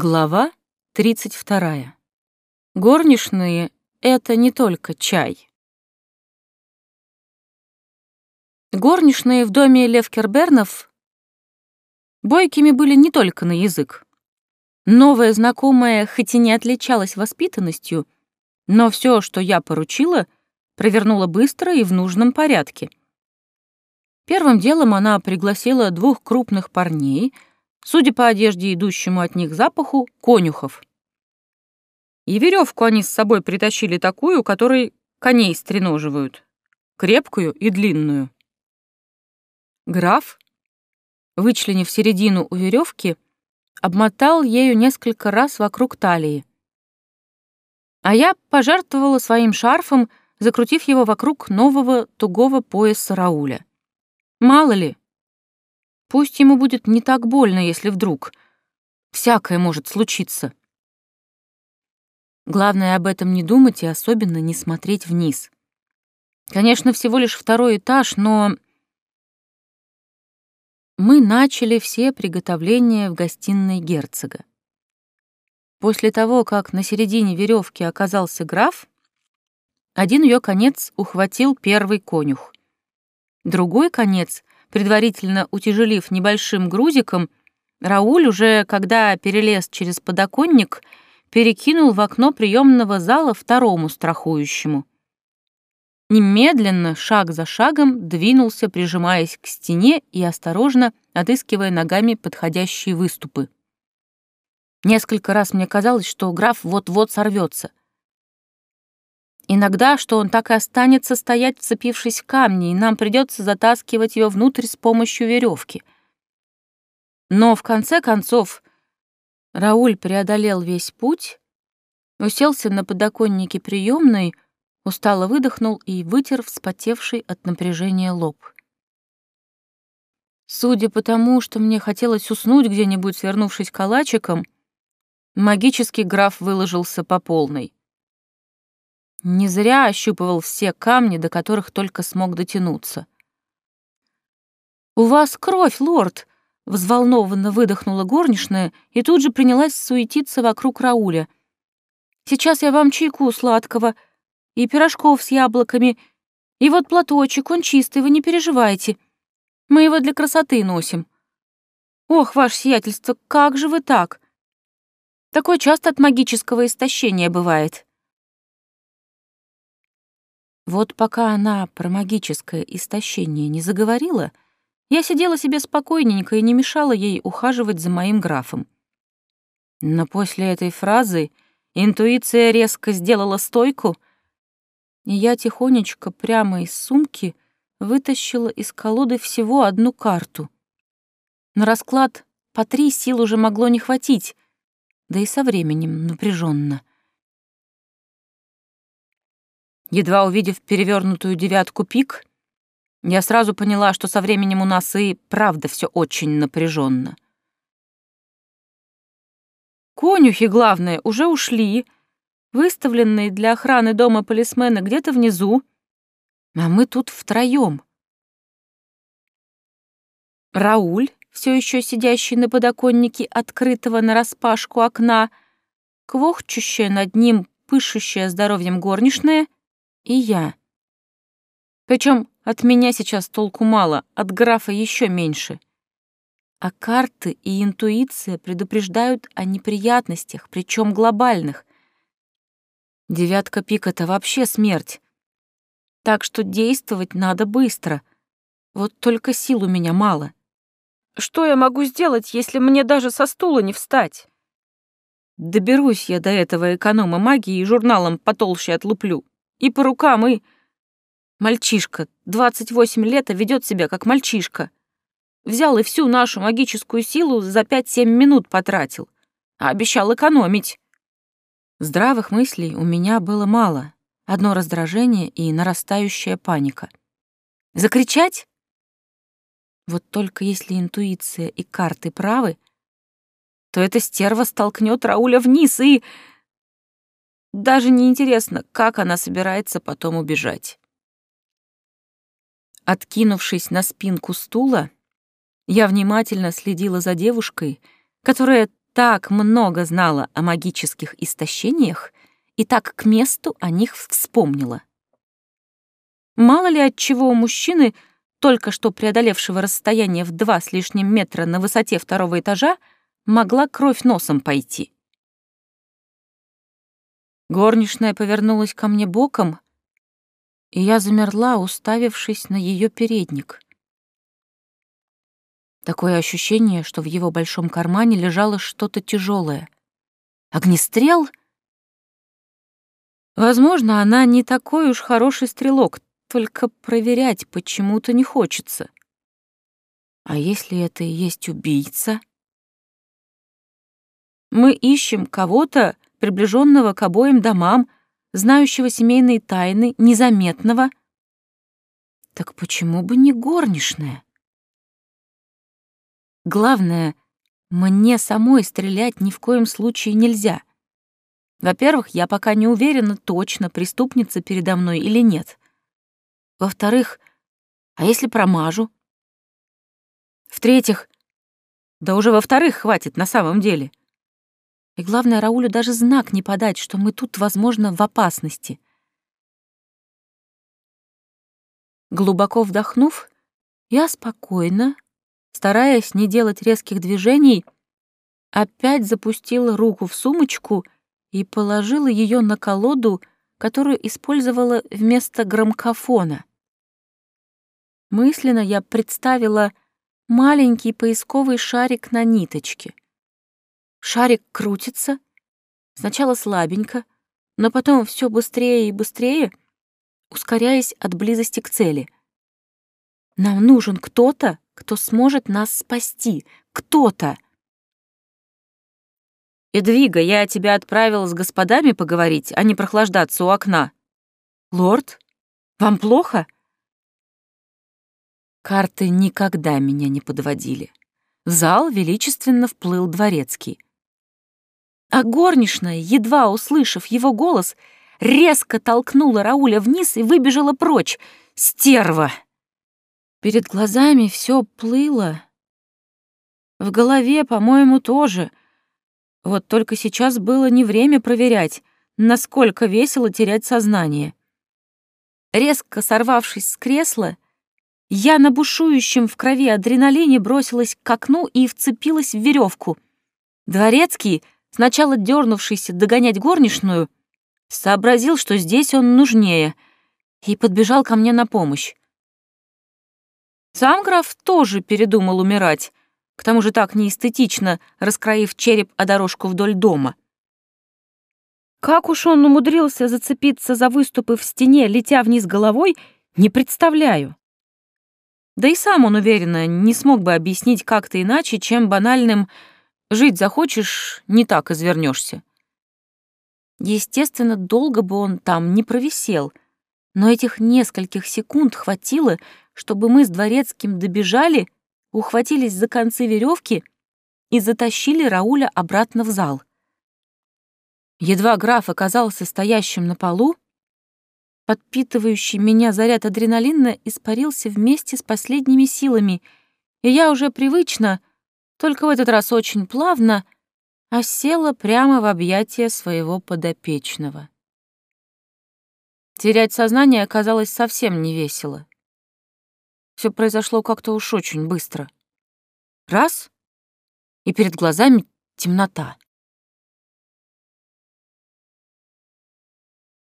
Глава 32. Горничные — это не только чай. Горничные в доме Левкербернов бойкими были не только на язык. Новая знакомая хоть и не отличалась воспитанностью, но все, что я поручила, провернула быстро и в нужном порядке. Первым делом она пригласила двух крупных парней — судя по одежде, идущему от них запаху, конюхов. И веревку они с собой притащили такую, которой коней стреноживают, крепкую и длинную. Граф, вычленив середину у веревки, обмотал ею несколько раз вокруг талии. А я пожертвовала своим шарфом, закрутив его вокруг нового тугого пояса Рауля. Мало ли, Пусть ему будет не так больно, если вдруг. Всякое может случиться. Главное об этом не думать и особенно не смотреть вниз. Конечно, всего лишь второй этаж, но... Мы начали все приготовления в гостиной герцога. После того, как на середине веревки оказался граф, один ее конец ухватил первый конюх. Другой конец предварительно утяжелив небольшим грузиком, Рауль уже, когда перелез через подоконник, перекинул в окно приемного зала второму страхующему. Немедленно, шаг за шагом, двинулся, прижимаясь к стене и осторожно отыскивая ногами подходящие выступы. Несколько раз мне казалось, что граф вот-вот сорвется. Иногда, что он так и останется стоять, вцепившись в камни, и нам придется затаскивать ее внутрь с помощью веревки. Но в конце концов Рауль преодолел весь путь, уселся на подоконнике приемной, устало выдохнул и вытер вспотевший от напряжения лоб. Судя по тому, что мне хотелось уснуть где-нибудь, свернувшись калачиком, магический граф выложился по полной. Не зря ощупывал все камни, до которых только смог дотянуться. «У вас кровь, лорд!» — взволнованно выдохнула горничная и тут же принялась суетиться вокруг Рауля. «Сейчас я вам чайку сладкого и пирожков с яблоками, и вот платочек, он чистый, вы не переживайте. Мы его для красоты носим. Ох, ваше сиятельство, как же вы так? Такое часто от магического истощения бывает». Вот пока она про магическое истощение не заговорила, я сидела себе спокойненько и не мешала ей ухаживать за моим графом. Но после этой фразы интуиция резко сделала стойку, и я тихонечко прямо из сумки вытащила из колоды всего одну карту. На расклад по три сил уже могло не хватить, да и со временем напряженно. Едва увидев перевернутую девятку пик, я сразу поняла, что со временем у нас и правда все очень напряженно. Конюхи, главное, уже ушли, выставленные для охраны дома полисмены где-то внизу, а мы тут втроем. Рауль, все еще сидящий на подоконнике открытого нараспашку окна, квохчущая над ним, пышущая здоровьем горничная — и я. Причем от меня сейчас толку мало, от графа еще меньше. А карты и интуиция предупреждают о неприятностях, причем глобальных. Девятка пик — это вообще смерть. Так что действовать надо быстро. Вот только сил у меня мало. Что я могу сделать, если мне даже со стула не встать? Доберусь я до этого эконома магии и журналом потолще отлуплю. И по рукам, и... Мальчишка, 28 лет, а ведет себя как мальчишка. Взял и всю нашу магическую силу за 5-7 минут потратил, а обещал экономить. Здравых мыслей у меня было мало. Одно раздражение и нарастающая паника. Закричать? Вот только если интуиция и карты правы, то эта стерва столкнет Рауля вниз и... Даже не интересно, как она собирается потом убежать. Откинувшись на спинку стула, я внимательно следила за девушкой, которая так много знала о магических истощениях и так к месту о них вспомнила. Мало ли от чего у мужчины, только что преодолевшего расстояние в два с лишним метра на высоте второго этажа, могла кровь носом пойти. Горничная повернулась ко мне боком, и я замерла, уставившись на ее передник. Такое ощущение, что в его большом кармане лежало что-то тяжелое. Огнестрел? Возможно, она не такой уж хороший стрелок, только проверять почему-то не хочется. А если это и есть убийца? Мы ищем кого-то, приближенного к обоим домам, знающего семейные тайны, незаметного. Так почему бы не горничная? Главное, мне самой стрелять ни в коем случае нельзя. Во-первых, я пока не уверена точно, преступница передо мной или нет. Во-вторых, а если промажу? В-третьих, да уже во-вторых хватит на самом деле. И главное, Раулю даже знак не подать, что мы тут, возможно, в опасности. Глубоко вдохнув, я спокойно, стараясь не делать резких движений, опять запустила руку в сумочку и положила ее на колоду, которую использовала вместо громкофона. Мысленно я представила маленький поисковый шарик на ниточке. Шарик крутится, сначала слабенько, но потом все быстрее и быстрее, ускоряясь от близости к цели. Нам нужен кто-то, кто сможет нас спасти. Кто-то. «Эдвига, я тебя отправила с господами поговорить, а не прохлаждаться у окна». «Лорд, вам плохо?» Карты никогда меня не подводили. В зал величественно вплыл дворецкий. А горничная, едва услышав его голос, резко толкнула Рауля вниз и выбежала прочь. «Стерва!» Перед глазами все плыло. В голове, по-моему, тоже. Вот только сейчас было не время проверять, насколько весело терять сознание. Резко сорвавшись с кресла, я на бушующем в крови адреналине бросилась к окну и вцепилась в веревку. Дворецкий, сначала дернувшийся догонять горничную, сообразил, что здесь он нужнее, и подбежал ко мне на помощь. Сам граф тоже передумал умирать, к тому же так неэстетично, раскроив череп о дорожку вдоль дома. Как уж он умудрился зацепиться за выступы в стене, летя вниз головой, не представляю. Да и сам он, уверенно, не смог бы объяснить как-то иначе, чем банальным «жить захочешь, не так извернешься. Естественно, долго бы он там не провисел, но этих нескольких секунд хватило, чтобы мы с дворецким добежали, ухватились за концы веревки и затащили Рауля обратно в зал. Едва граф оказался стоящим на полу, подпитывающий меня заряд адреналина испарился вместе с последними силами, и я уже привычно, только в этот раз очень плавно, осела прямо в объятия своего подопечного. Терять сознание оказалось совсем не весело. Все произошло как-то уж очень быстро. Раз — и перед глазами темнота.